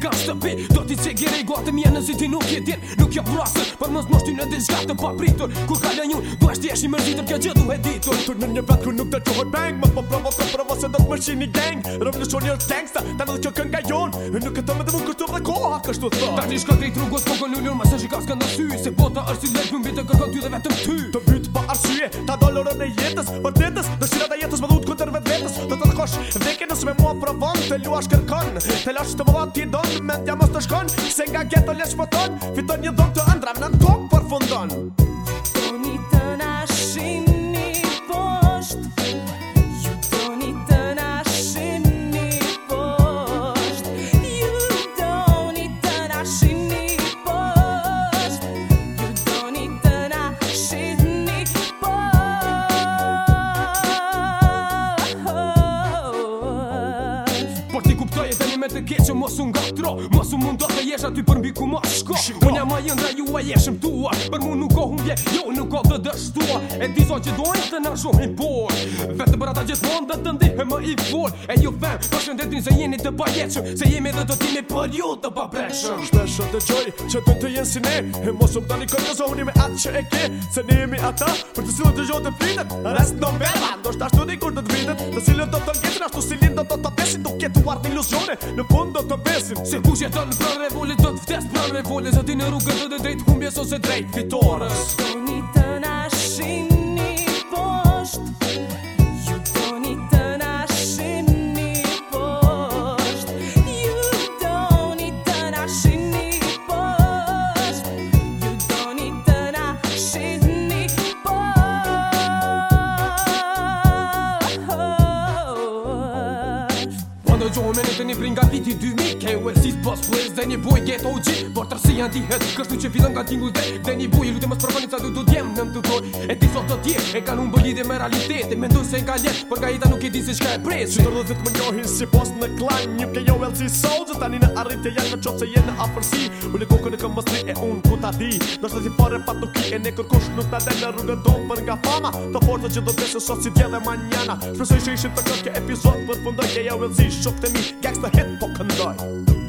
kam shtëpi Do t'i që gjeri gotë mje në ti nuk je Nuk jo prasën, për mës mështu në dishka të papritur po Kur ka lën jun, du eshtë jesh i mërzitër kjo gjithu e ditur Tur në një vetë ku nuk të qohër bang Më po provo të provo se do të mërshin një gang Rëm në shonjër të gangsta, ta në dhe kjo kënga jon Nuk e të më dhe mund kështu dhe koha kështu të thot Ta t'i shka drejt rrugës po këllu njër po Për Të lashtë të më do t'i do Mëndja mos të shkon Se nga gjetë të po ton Fiton një do të ndram në tokë për fundon Ju do një të nashim Ju do një të nashim Ju do një të nashim Ju do një të nashim një Por ti kuptoj të keqë mos unë nga tro Mos unë mundot të jesh aty për mbi ku mos shko Unë jam a jëndra ju a jeshëm tua Për mu nuk o humbje, jo nuk o të dështua E ti zon që dojnë të në shumë i por Vetë për ata gjithë mund dhe të ndihë më i for E ju fem, për shëndetin se jeni të pajeqëm Se jemi dhe do timi për ju të papreshëm Shpesho të gjoj që të të jenë si ne E mos unë tani kërë zohë unime atë që e ke Se ne jemi ata për të silën të gjohë të flinët Rest në verba, ndo kur të të vindët Të silën do të ngetën, ashtu silin do të të pesin Duk jetuar të ilusione, Në fund do të besim Se ku jeton në prën revullit Do të vdes prën revullit Zëti në rrugë të dhe drejt humbjes ose drejt fitores Së një të nashin një posht një të nashin një posht Me në të një pringa viti 2000 KOLC boss plays Dhe një buj ghetto G Por tërsi janë di hëtë Kështu që fillon ka tingull dhe Dhe një boj Lute më së përfonit sa du du djem në më të boj E ti sot të tje E kanë bëllit bëllidhe me realitet E me ndoj se nga ljet Por ka ta nuk e di si shka e pres Qytër dhe zitë më njohin si boss në klan Një KOLC jo soul Gjës tani në arrit e janë Në qopë se jenë në afërsi Ule kokë në e unë ku ta di Nështë të ne ta fama do si e zi Gangsta hip hop conduct.